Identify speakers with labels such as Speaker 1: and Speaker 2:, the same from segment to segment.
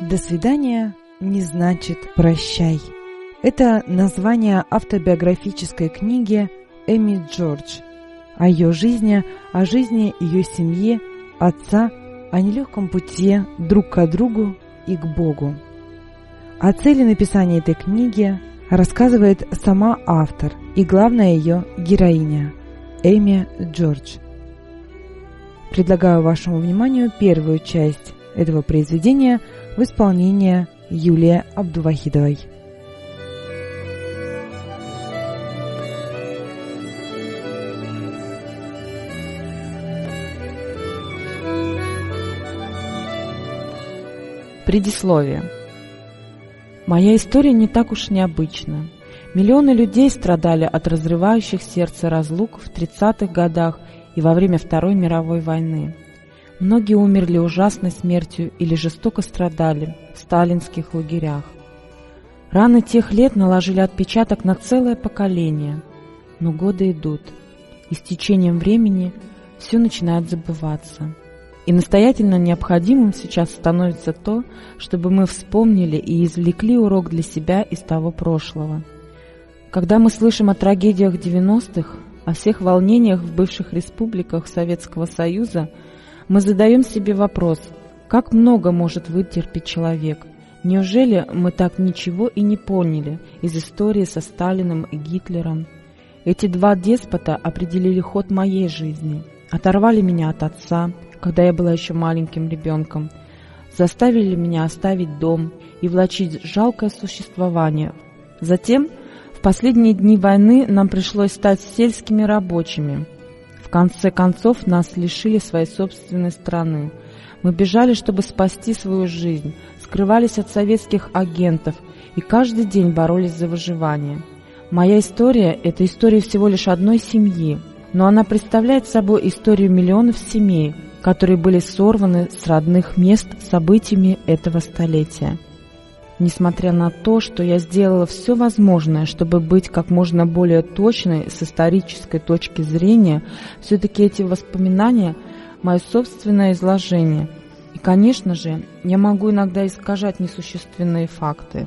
Speaker 1: До свидания не значит прощай. Это название автобиографической книги Эми Джордж о ее жизни, о жизни ее семьи, отца, о нелегком пути друг к другу и к Богу. О цели написания этой книги рассказывает сама автор и главная ее героиня Эми Джордж. Предлагаю вашему вниманию первую часть этого произведения в исполнении Юлии Абдувахидовой.
Speaker 2: Предисловие. Моя история не так уж необычна. Миллионы людей страдали от разрывающих сердце разлук в 30-х годах и во время Второй мировой войны. Многие умерли ужасной смертью или жестоко страдали в сталинских лагерях. Раны тех лет наложили отпечаток на целое поколение, но годы идут, и с течением времени все начинает забываться. И настоятельно необходимым сейчас становится то, чтобы мы вспомнили и извлекли урок для себя из того прошлого. Когда мы слышим о трагедиях 90-х, о всех волнениях в бывших республиках Советского Союза, мы задаем себе вопрос, как много может вытерпеть человек? Неужели мы так ничего и не поняли из истории со Сталиным и Гитлером? Эти два деспота определили ход моей жизни, оторвали меня от отца – когда я была еще маленьким ребенком, заставили меня оставить дом и влачить жалкое существование. Затем, в последние дни войны, нам пришлось стать сельскими рабочими. В конце концов, нас лишили своей собственной страны. Мы бежали, чтобы спасти свою жизнь, скрывались от советских агентов и каждый день боролись за выживание. Моя история – это история всего лишь одной семьи, но она представляет собой историю миллионов семей – которые были сорваны с родных мест событиями этого столетия. Несмотря на то, что я сделала все возможное, чтобы быть как можно более точной с исторической точки зрения, все-таки эти воспоминания – мое собственное изложение. И, конечно же, я могу иногда искажать несущественные факты.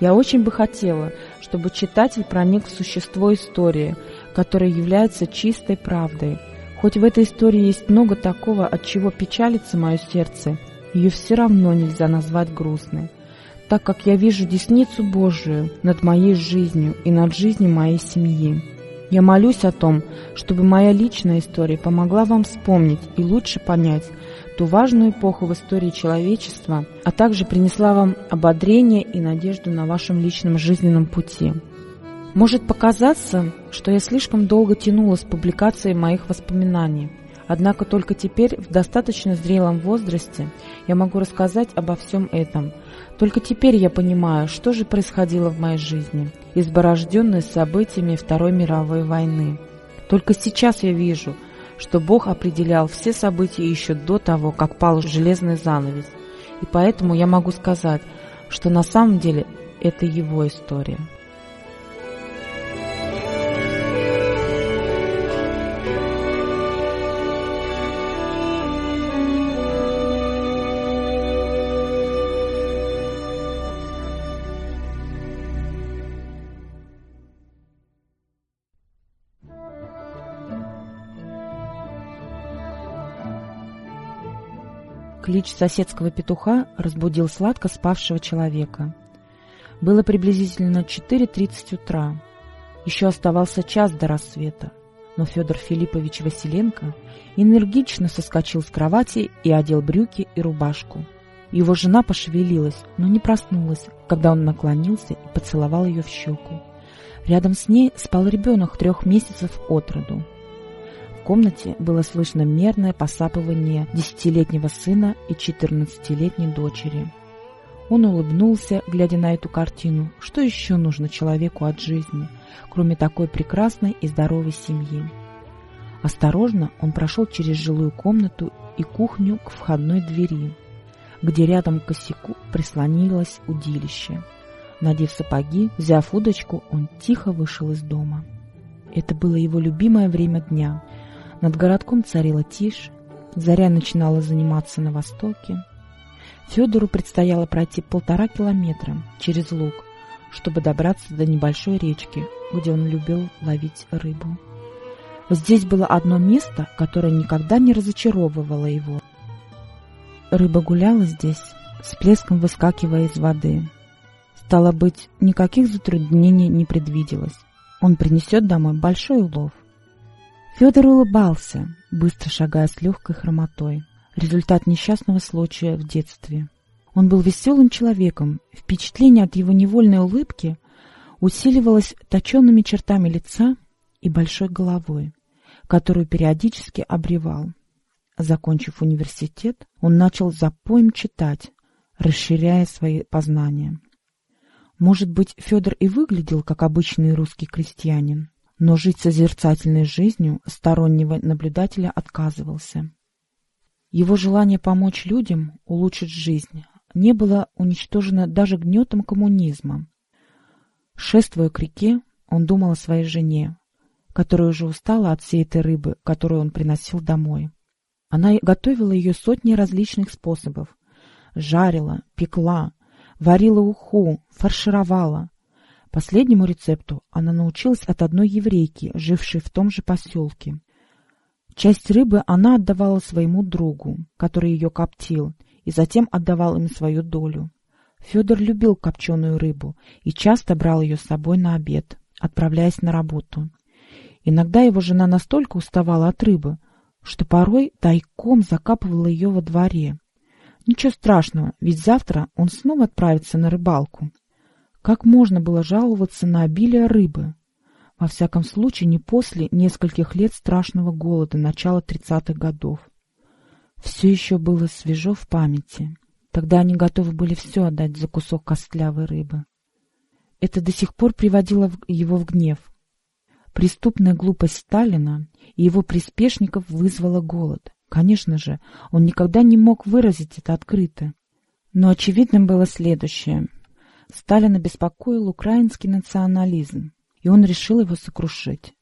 Speaker 2: Я очень бы хотела, чтобы читатель проник в существо истории, которая является чистой правдой – Хоть в этой истории есть много такого, от чего печалится мое сердце, ее все равно нельзя назвать грустной, так как я вижу десницу Божию над моей жизнью и над жизнью моей семьи. Я молюсь о том, чтобы моя личная история помогла вам вспомнить и лучше понять ту важную эпоху в истории человечества, а также принесла вам ободрение и надежду на вашем личном жизненном пути. Может показаться, что я слишком долго тянула с публикацией моих воспоминаний. Однако только теперь, в достаточно зрелом возрасте, я могу рассказать обо всем этом. Только теперь я понимаю, что же происходило в моей жизни, изборожденной событиями Второй мировой войны. Только сейчас я вижу, что Бог определял все события еще до того, как пал железный занавес. И поэтому я могу сказать, что на самом деле это его история. Клич соседского петуха разбудил сладко спавшего человека. Было приблизительно 4.30 утра. Еще оставался час до рассвета, но Федор Филиппович Василенко энергично соскочил с кровати и одел брюки и рубашку. Его жена пошевелилась, но не проснулась, когда он наклонился и поцеловал ее в щеку. Рядом с ней спал ребенок трех месяцев от роду комнате было слышно мерное посапывание десятилетнего сына и четырнадцатилетней дочери. Он улыбнулся, глядя на эту картину. Что еще нужно человеку от жизни, кроме такой прекрасной и здоровой семьи? Осторожно он прошел через жилую комнату и кухню к входной двери, где рядом к косяку прислонилось удилище. Надев сапоги, взяв удочку, он тихо вышел из дома. Это было его любимое время дня — над городком царила тишь, заря начинала заниматься на востоке. Федору предстояло пройти полтора километра через луг, чтобы добраться до небольшой речки, где он любил ловить рыбу. Здесь было одно место, которое никогда не разочаровывало его. Рыба гуляла здесь, с плеском выскакивая из воды. Стало быть, никаких затруднений не предвиделось. Он принесет домой большой улов. Федор улыбался, быстро шагая с легкой хромотой. Результат несчастного случая в детстве. Он был веселым человеком. Впечатление от его невольной улыбки усиливалось точенными чертами лица и большой головой, которую периодически обревал. Закончив университет, он начал запоем читать, расширяя свои познания. Может быть, Федор и выглядел как обычный русский крестьянин, но жить созерцательной жизнью стороннего наблюдателя отказывался. Его желание помочь людям, улучшить жизнь, не было уничтожено даже гнетом коммунизма. Шествуя к реке, он думал о своей жене, которая уже устала от всей этой рыбы, которую он приносил домой. Она готовила ее сотни различных способов. Жарила, пекла, варила уху, фаршировала. Последнему рецепту она научилась от одной еврейки, жившей в том же поселке. Часть рыбы она отдавала своему другу, который ее коптил, и затем отдавал им свою долю. Федор любил копченую рыбу и часто брал ее с собой на обед, отправляясь на работу. Иногда его жена настолько уставала от рыбы, что порой тайком закапывала ее во дворе. Ничего страшного, ведь завтра он снова отправится на рыбалку. Как можно было жаловаться на обилие рыбы? Во всяком случае, не после нескольких лет страшного голода начала тридцатых годов. Все еще было свежо в памяти. Тогда они готовы были все отдать за кусок костлявой рыбы. Это до сих пор приводило его в гнев. Преступная глупость Сталина и его приспешников вызвала голод. Конечно же, он никогда не мог выразить это открыто. Но очевидным было следующее. Сталина беспокоил украинский национализм, и он решил его сокрушить.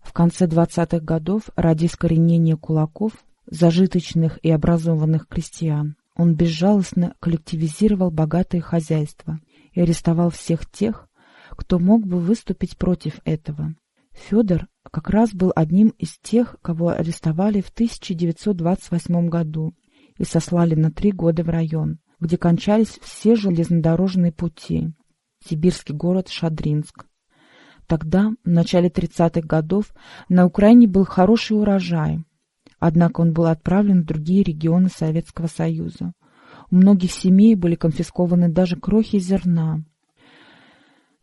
Speaker 2: В конце 20-х годов ради искоренения кулаков, зажиточных и образованных крестьян, он безжалостно коллективизировал богатые хозяйства и арестовал всех тех, кто мог бы выступить против этого. Федор как раз был одним из тех, кого арестовали в 1928 году и сослали на три года в район, где кончались все железнодорожные пути. Сибирский город Шадринск. Тогда, в начале 30-х годов, на Украине был хороший урожай, однако он был отправлен в другие регионы Советского Союза. У многих семей были конфискованы даже крохи зерна.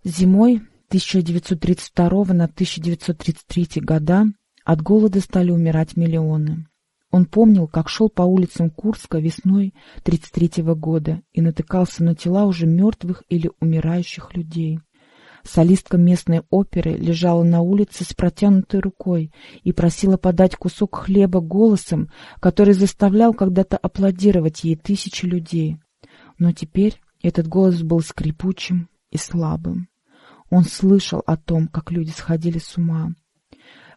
Speaker 2: Зимой 1932 на 1933 года от голода стали умирать миллионы. Он помнил, как шел по улицам Курска весной 1933 года и натыкался на тела уже мертвых или умирающих людей. Солистка местной оперы лежала на улице с протянутой рукой и просила подать кусок хлеба голосом, который заставлял когда-то аплодировать ей тысячи людей. Но теперь этот голос был скрипучим и слабым. Он слышал о том, как люди сходили с ума.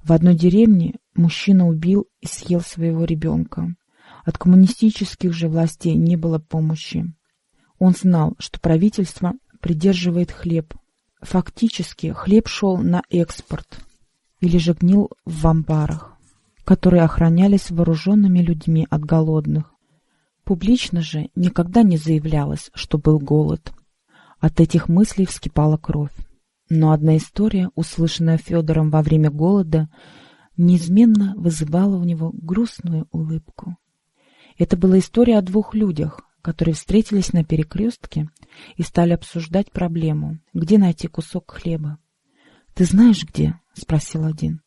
Speaker 2: В одной деревне мужчина убил и съел своего ребенка. От коммунистических же властей не было помощи. Он знал, что правительство придерживает хлеб. Фактически хлеб шел на экспорт или же гнил в амбарах, которые охранялись вооруженными людьми от голодных. Публично же никогда не заявлялось, что был голод. От этих мыслей вскипала кровь. Но одна история, услышанная Федором во время голода, неизменно вызывала у него грустную улыбку. Это была история о двух людях, которые встретились на перекрестке и стали обсуждать проблему, где найти кусок хлеба. «Ты знаешь, где?» — спросил один.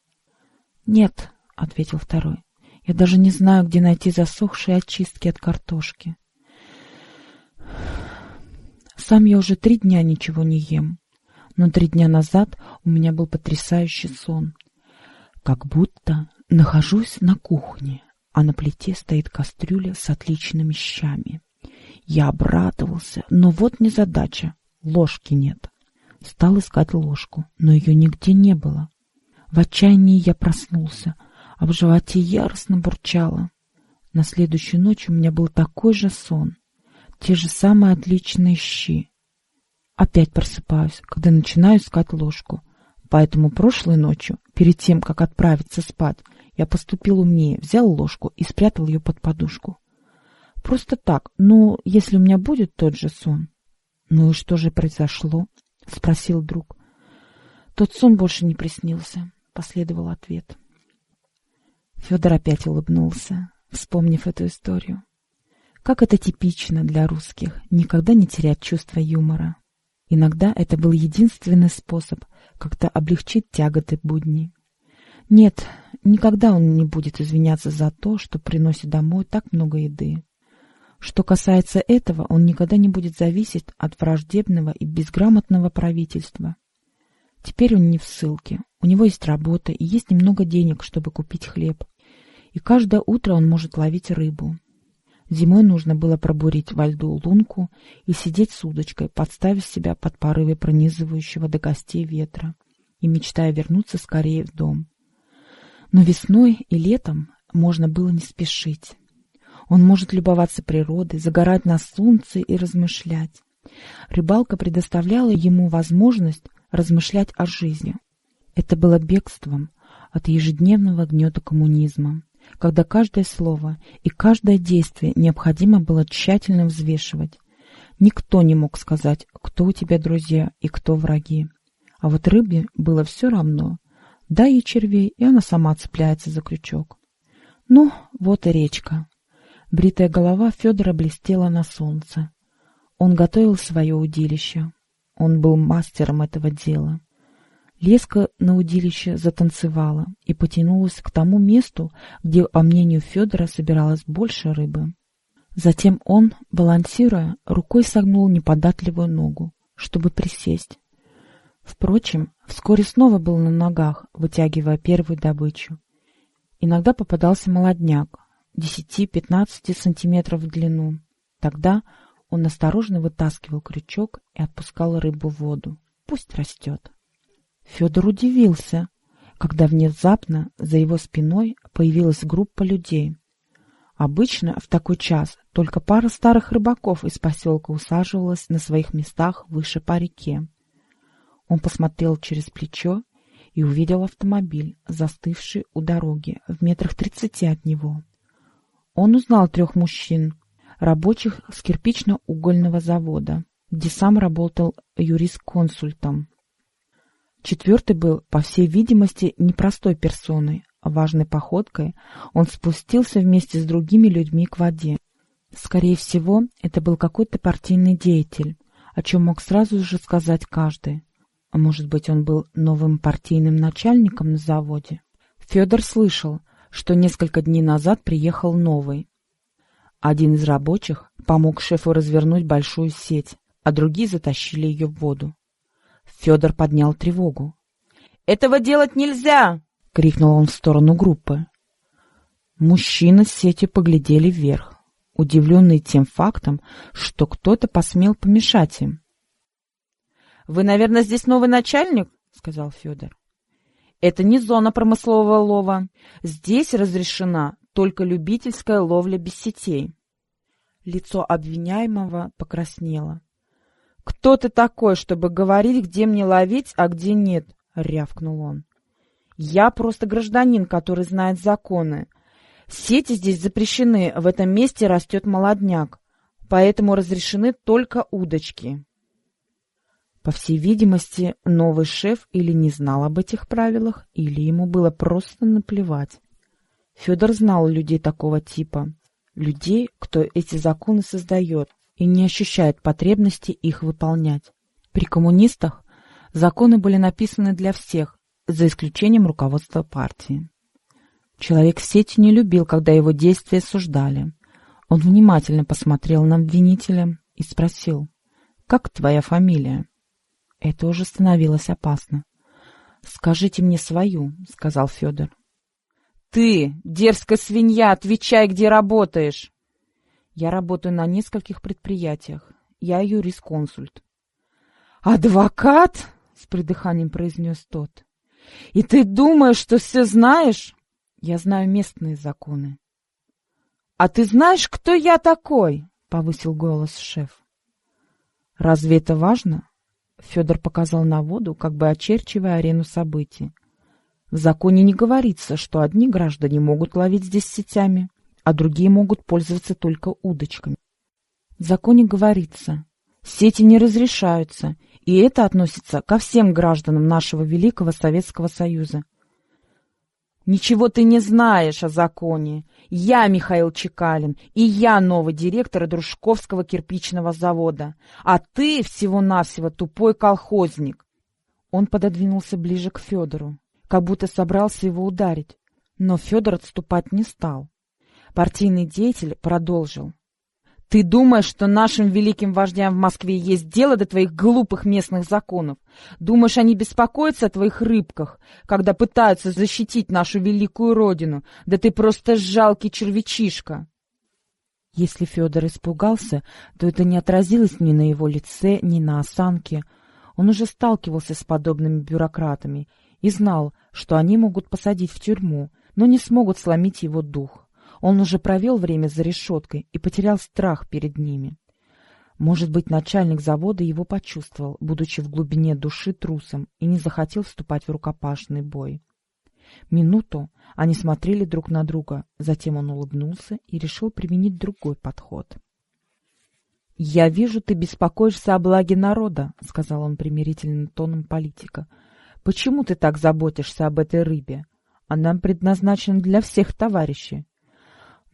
Speaker 2: «Нет», — ответил второй. «Я даже не знаю, где найти засохшие очистки от картошки. Сам я уже три дня ничего не ем но три дня назад у меня был потрясающий сон. Как будто нахожусь на кухне, а на плите стоит кастрюля с отличными щами. Я обрадовался, но вот незадача, ложки нет. Стал искать ложку, но ее нигде не было. В отчаянии я проснулся, а в животе яростно бурчало. На следующую ночь у меня был такой же сон. те же самые отличные щи. Опять просыпаюсь, когда начинаю искать ложку. Поэтому прошлой ночью, перед тем, как отправиться спать, я поступил умнее, взял ложку и спрятал ее под подушку. Просто так, ну, если у меня будет тот же сон. Ну и что же произошло? Спросил друг. Тот сон больше не приснился, последовал ответ. Федор опять улыбнулся, вспомнив эту историю. Как это типично для русских, никогда не терять чувство юмора. Иногда это был единственный способ как-то облегчить тяготы будней. Нет, никогда он не будет извиняться за то, что приносит домой так много еды. Что касается этого, он никогда не будет зависеть от враждебного и безграмотного правительства. Теперь он не в ссылке, у него есть работа и есть немного денег, чтобы купить хлеб. И каждое утро он может ловить рыбу. Зимой нужно было пробурить во льду лунку и сидеть с удочкой, подставив себя под порывы пронизывающего до костей ветра и мечтая вернуться скорее в дом. Но весной и летом можно было не спешить. Он может любоваться природой, загорать на солнце и размышлять. Рыбалка предоставляла ему возможность размышлять о жизни. Это было бегством от ежедневного гнета коммунизма, когда каждое слово и каждое действие необходимо было тщательно взвешивать. Никто не мог сказать, кто у тебя друзья и кто враги. А вот рыбе было все равно. Дай ей червей, и она сама цепляется за крючок. Ну, вот и речка. Бритая голова Федора блестела на солнце. Он готовил свое удилище. Он был мастером этого дела. Леска на удилище затанцевала и потянулась к тому месту, где, по мнению Федора, собиралось больше рыбы. Затем он, балансируя, рукой согнул неподатливую ногу, чтобы присесть. Впрочем, вскоре снова был на ногах, вытягивая первую добычу. Иногда попадался молодняк, 10-15 сантиметров в длину. Тогда он осторожно вытаскивал крючок и отпускал рыбу в воду. Пусть растет. Федор удивился, когда внезапно за его спиной появилась группа людей. Обычно в такой час только пара старых рыбаков из поселка усаживалась на своих местах выше по реке. Он посмотрел через плечо и увидел автомобиль, застывший у дороги в метрах тридцати от него. Он узнал трех мужчин, рабочих с кирпично-угольного завода, где сам работал юрист-консультом. Четвертый был, по всей видимости, непростой персоной. Важной походкой он спустился вместе с другими людьми к воде. Скорее всего, это был какой-то партийный деятель, о чем мог сразу же сказать каждый. А может быть, он был новым партийным начальником на заводе? Федор слышал, что несколько дней назад приехал новый. Один из рабочих помог шефу развернуть большую сеть, а другие затащили ее в воду. Федор поднял тревогу. «Этого делать нельзя!» — крикнул он в сторону группы. Мужчины с сетью поглядели вверх, удивленные тем фактом, что кто-то посмел помешать им. «Вы, наверное, здесь новый начальник?» — сказал Федор. «Это не зона промыслового лова. Здесь разрешена только любительская ловля без сетей». Лицо обвиняемого покраснело. «Кто ты такой, чтобы говорить, где мне ловить, а где нет?» — рявкнул он. «Я просто гражданин, который знает законы. Сети здесь запрещены, в этом месте растет молодняк, поэтому разрешены только удочки». По всей видимости, новый шеф или не знал об этих правилах, или ему было просто наплевать. Федор знал людей такого типа. Людей, кто эти законы создает, и не ощущает потребности их выполнять. При коммунистах законы были написаны для всех, за исключением руководства партии. Человек в сети не любил, когда его действия суждали. Он внимательно посмотрел на обвинителя и спросил, «Как твоя фамилия?» Это уже становилось опасно. «Скажите мне свою», — сказал Федор. «Ты, дерзкая свинья, отвечай, где работаешь!» Я работаю на нескольких предприятиях. Я юрисконсульт. «Адвокат?» — с придыханием произнес тот. «И ты думаешь, что все знаешь?» «Я знаю местные законы». «А ты знаешь, кто я такой?» — повысил голос шеф. «Разве это важно?» Федор показал на воду, как бы очерчивая арену событий. В законе не говорится, что одни граждане могут ловить здесь сетями, а другие могут пользоваться только удочками. В законе говорится, сети не разрешаются, и это относится ко всем гражданам нашего Великого Советского Союза. Ничего ты не знаешь о законе. Я Михаил Чекалин, и я новый директор Дружковского кирпичного завода, а ты всего-навсего тупой колхозник. Он пододвинулся ближе к Федору, как будто собрался его ударить, но Федор отступать не стал. Партийный деятель продолжил. Ты думаешь, что нашим великим вождям в Москве есть дело до твоих глупых местных законов? Думаешь, они беспокоятся о твоих рыбках, когда пытаются защитить нашу великую родину? Да ты просто жалкий червячишка!» Если Федор испугался, то это не отразилось ни на его лице, ни на осанке. Он уже сталкивался с подобными бюрократами и знал, что они могут посадить в тюрьму, но не смогут сломить его дух. Он уже провел время за решеткой и потерял страх перед ними. Может быть, начальник завода его почувствовал, будучи в глубине души трусом, и не захотел вступать в рукопашный бой. Минуту они смотрели друг на друга, затем он улыбнулся и решил применить другой подход. — Я вижу, ты беспокоишься о благе народа, — сказал он примирительным тоном политика. — Почему ты так заботишься об этой рыбе? Она предназначена для всех товарищей.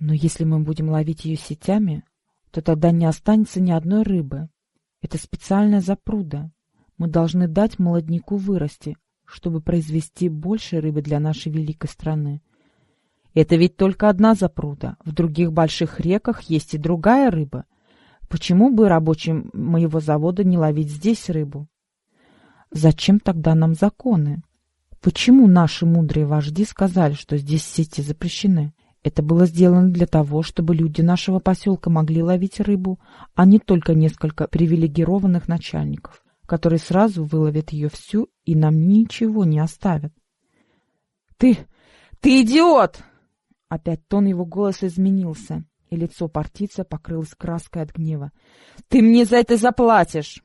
Speaker 2: Но если мы будем ловить ее сетями, то тогда не останется ни одной рыбы. Это специальная запруда. Мы должны дать молодняку вырасти, чтобы произвести больше рыбы для нашей великой страны. Это ведь только одна запруда. В других больших реках есть и другая рыба. Почему бы рабочим моего завода не ловить здесь рыбу? Зачем тогда нам законы? Почему наши мудрые вожди сказали, что здесь сети запрещены? Это было сделано для того, чтобы люди нашего поселка могли ловить рыбу, а не только несколько привилегированных начальников, которые сразу выловят ее всю и нам ничего не оставят. — Ты... ты идиот! Опять тон его голоса изменился, и лицо партийца покрылось краской от гнева. — Ты мне за это заплатишь!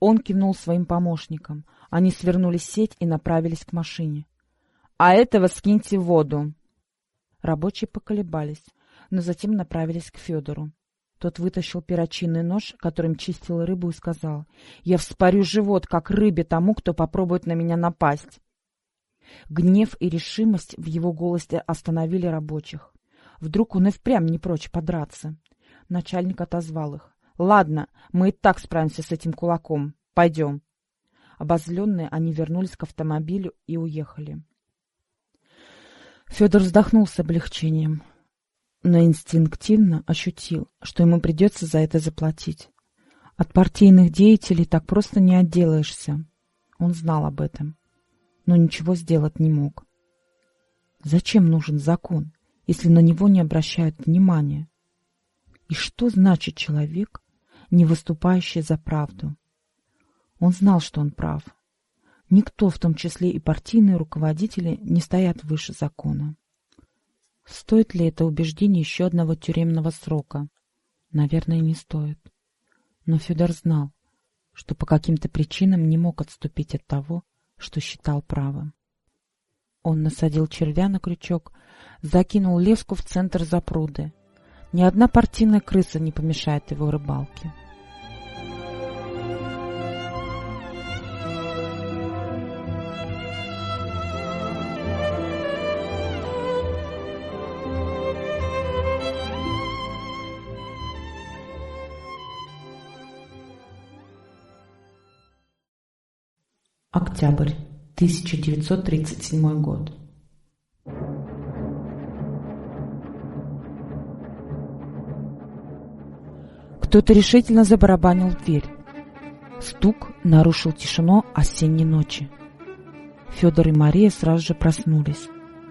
Speaker 2: Он кивнул своим помощникам. Они свернули сеть и направились к машине. — А этого скиньте в воду! Рабочие поколебались, но затем направились к Федору. Тот вытащил перочинный нож, которым чистил рыбу, и сказал, «Я вспорю живот, как рыбе тому, кто попробует на меня напасть». Гнев и решимость в его голосе остановили рабочих. Вдруг он и впрямь не прочь подраться. Начальник отозвал их. «Ладно, мы и так справимся с этим кулаком. Пойдем». Обозленные они вернулись к автомобилю и уехали. Федор вздохнул с облегчением, но инстинктивно ощутил, что ему придется за это заплатить. От партийных деятелей так просто не отделаешься. Он знал об этом, но ничего сделать не мог. Зачем нужен закон, если на него не обращают внимания? И что значит человек, не выступающий за правду? Он знал, что он прав, Никто, в том числе и партийные руководители, не стоят выше закона. Стоит ли это убеждение еще одного тюремного срока? Наверное, не стоит. Но Федор знал, что по каким-то причинам не мог отступить от того, что считал правым. Он насадил червя на крючок, закинул леску в центр запруды. Ни одна партийная крыса не помешает его рыбалке. Октябрь, 1937 год. Кто-то решительно забарабанил в дверь. Стук нарушил тишину осенней ночи. Федор и Мария сразу же проснулись.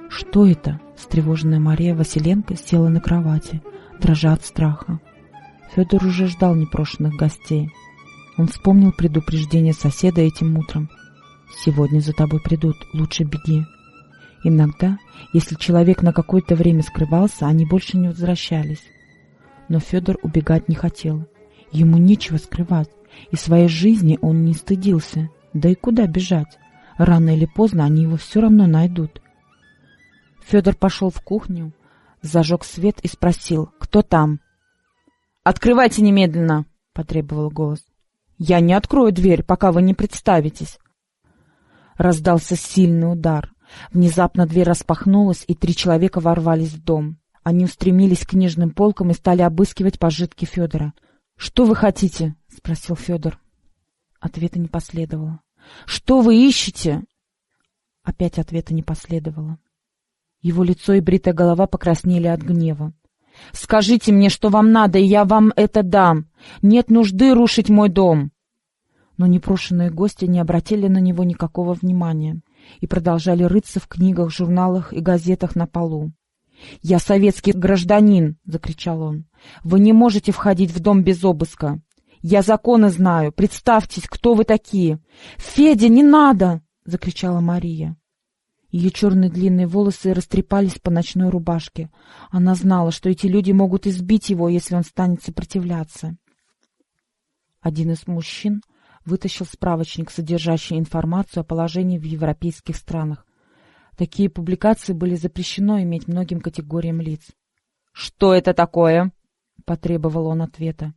Speaker 2: «Что это?» — встревоженная Мария Василенко села на кровати, дрожа от страха. Федор уже ждал непрошенных гостей. Он вспомнил предупреждение соседа этим утром Сегодня за тобой придут, лучше беги. Иногда, если человек на какое-то время скрывался, они больше не возвращались. Но Федор убегать не хотел. Ему нечего скрывать, и своей жизни он не стыдился. Да и куда бежать? Рано или поздно они его все равно найдут. Федор пошел в кухню, зажег свет и спросил, кто там? «Открывайте немедленно!» — потребовал голос. «Я не открою дверь, пока вы не представитесь!» Раздался сильный удар. Внезапно дверь распахнулась, и три человека ворвались в дом. Они устремились к книжным полкам и стали обыскивать пожитки Федора. «Что вы хотите?» — спросил Федор. Ответа не последовало. «Что вы ищете?» Опять ответа не последовало. Его лицо и бритая голова покраснели от гнева. «Скажите мне, что вам надо, и я вам это дам. Нет нужды рушить мой дом!» Но непрошенные гости не обратили на него никакого внимания и продолжали рыться в книгах, журналах и газетах на полу. «Я советский гражданин!» — закричал он. «Вы не можете входить в дом без обыска. Я законы знаю. Представьтесь, кто вы такие!» «Федя, не надо!» — закричала Мария. Ее черные длинные волосы растрепались по ночной рубашке. Она знала, что эти люди могут избить его, если он станет сопротивляться. Один из мужчин вытащил справочник, содержащий информацию о положении в европейских странах. Такие публикации были запрещено иметь многим категориям лиц. «Что это такое?» — потребовал он ответа.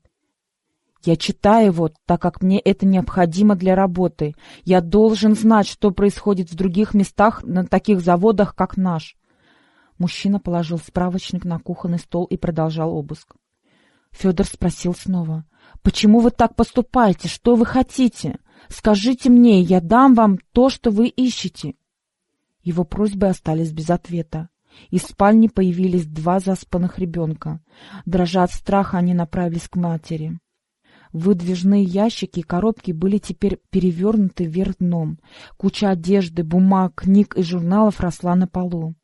Speaker 2: «Я читаю его, так как мне это необходимо для работы. Я должен знать, что происходит в других местах на таких заводах, как наш». Мужчина положил справочник на кухонный стол и продолжал обыск. Федор спросил снова. «Почему вы так поступаете? Что вы хотите? Скажите мне, я дам вам то, что вы ищете». Его просьбы остались без ответа. Из спальни появились два заспанных ребенка. Дрожа от страха, они направились к матери. Выдвижные ящики и коробки были теперь перевернуты вверх дном. Куча одежды, бумаг, книг и журналов росла на полу.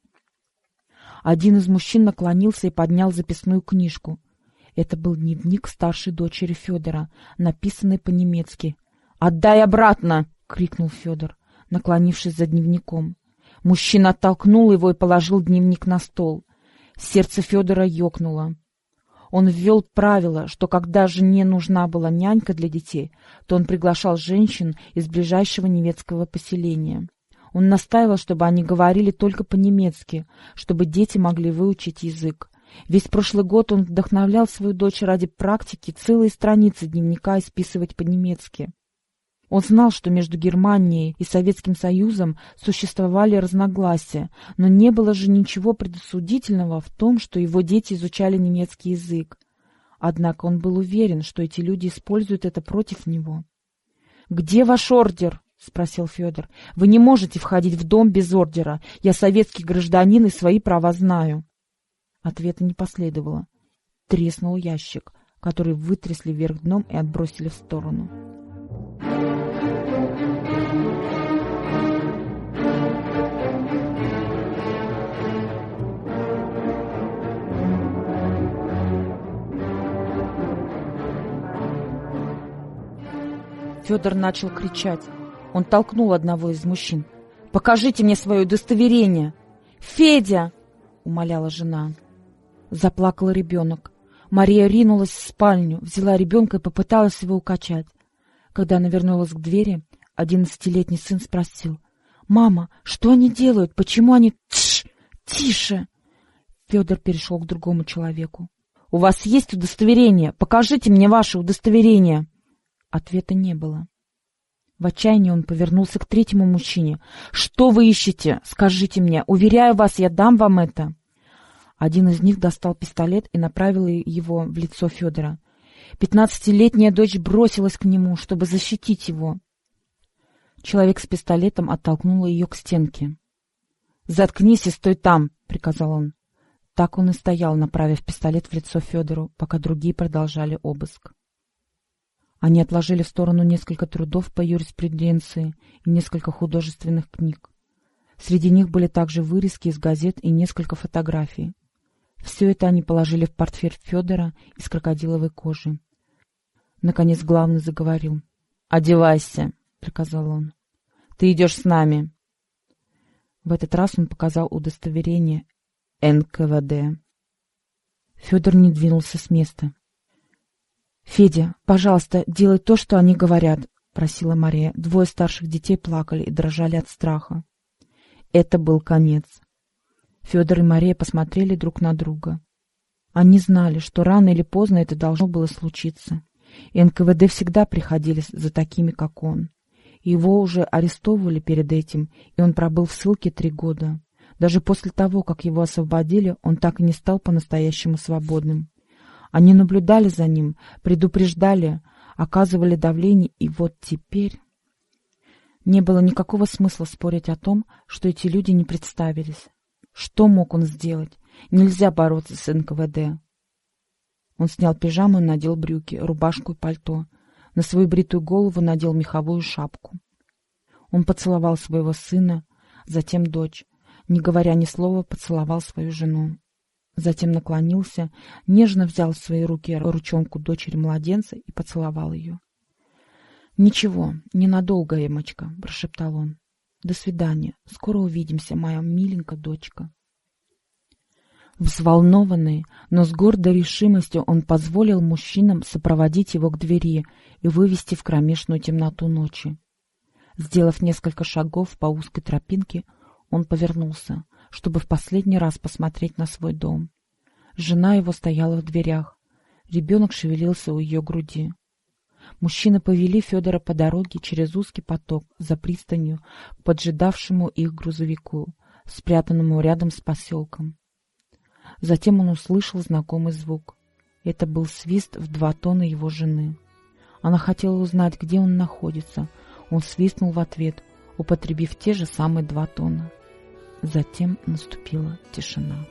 Speaker 2: Один из мужчин наклонился и поднял записную книжку. Это был дневник старшей дочери Федора, написанный по-немецки. «Отдай обратно!» — крикнул Федор, наклонившись за дневником. Мужчина оттолкнул его и положил дневник на стол. Сердце Федора ёкнуло. Он ввел правило, что когда жене нужна была нянька для детей, то он приглашал женщин из ближайшего немецкого поселения. Он настаивал, чтобы они говорили только по-немецки, чтобы дети могли выучить язык. Весь прошлый год он вдохновлял свою дочь ради практики целые страницы дневника исписывать по-немецки. Он знал, что между Германией и Советским Союзом существовали разногласия, но не было же ничего предосудительного в том, что его дети изучали немецкий язык. Однако он был уверен, что эти люди используют это против него. «Где ваш ордер?» — спросил Федор. «Вы не можете входить в дом без ордера. Я советский гражданин и свои права знаю». Ответа не последовало. Треснул ящик, который вытрясли вверх дном и отбросили в сторону. Федор начал кричать. Он толкнул одного из мужчин. «Покажите мне свое удостоверение!» «Федя!» — умоляла жена. Заплакал ребенок. Мария ринулась в спальню, взяла ребенка и попыталась его укачать. Когда она вернулась к двери, одиннадцатилетний сын спросил. «Мама, что они делают? Почему они...» «Тш! Тише!» Федор перешел к другому человеку. «У вас есть удостоверение? Покажите мне ваше удостоверение!» Ответа не было. В отчаянии он повернулся к третьему мужчине. «Что вы ищете? Скажите мне. Уверяю вас, я дам вам это!» Один из них достал пистолет и направил его в лицо Федора. Пятнадцатилетняя дочь бросилась к нему, чтобы защитить его. Человек с пистолетом оттолкнул ее к стенке. «Заткнись и стой там!» — приказал он. Так он и стоял, направив пистолет в лицо Федору, пока другие продолжали обыск. Они отложили в сторону несколько трудов по юриспруденции и несколько художественных книг. Среди них были также вырезки из газет и несколько фотографий. Все это они положили в портфель Федора из крокодиловой кожи. Наконец главный заговорил. «Одевайся», — приказал он. «Ты идешь с нами». В этот раз он показал удостоверение НКВД. Федор не двинулся с места. «Федя, пожалуйста, делай то, что они говорят», — просила Мария. Двое старших детей плакали и дрожали от страха. Это был конец. Федор и Мария посмотрели друг на друга. Они знали, что рано или поздно это должно было случиться. И НКВД всегда приходили за такими, как он. Его уже арестовывали перед этим, и он пробыл в ссылке три года. Даже после того, как его освободили, он так и не стал по-настоящему свободным. Они наблюдали за ним, предупреждали, оказывали давление, и вот теперь... Не было никакого смысла спорить о том, что эти люди не представились. Что мог он сделать? Нельзя бороться с НКВД. Он снял пижаму и надел брюки, рубашку и пальто. На свою бритую голову надел меховую шапку. Он поцеловал своего сына, затем дочь. Не говоря ни слова, поцеловал свою жену. Затем наклонился, нежно взял в свои руки ручонку дочери-младенца и поцеловал ее. «Ничего, ненадолго, Эмочка», — прошептал он. «До свидания. Скоро увидимся, моя миленькая дочка». Взволнованный, но с гордой решимостью он позволил мужчинам сопроводить его к двери и вывести в кромешную темноту ночи. Сделав несколько шагов по узкой тропинке, он повернулся, чтобы в последний раз посмотреть на свой дом. Жена его стояла в дверях. Ребенок шевелился у ее груди. Мужчины повели Федора по дороге через узкий поток за пристанью к поджидавшему их грузовику, спрятанному рядом с поселком. Затем он услышал знакомый звук. Это был свист в два тона его жены. Она хотела узнать, где он находится. Он свистнул в ответ, употребив те же самые два тона. Затем наступила тишина.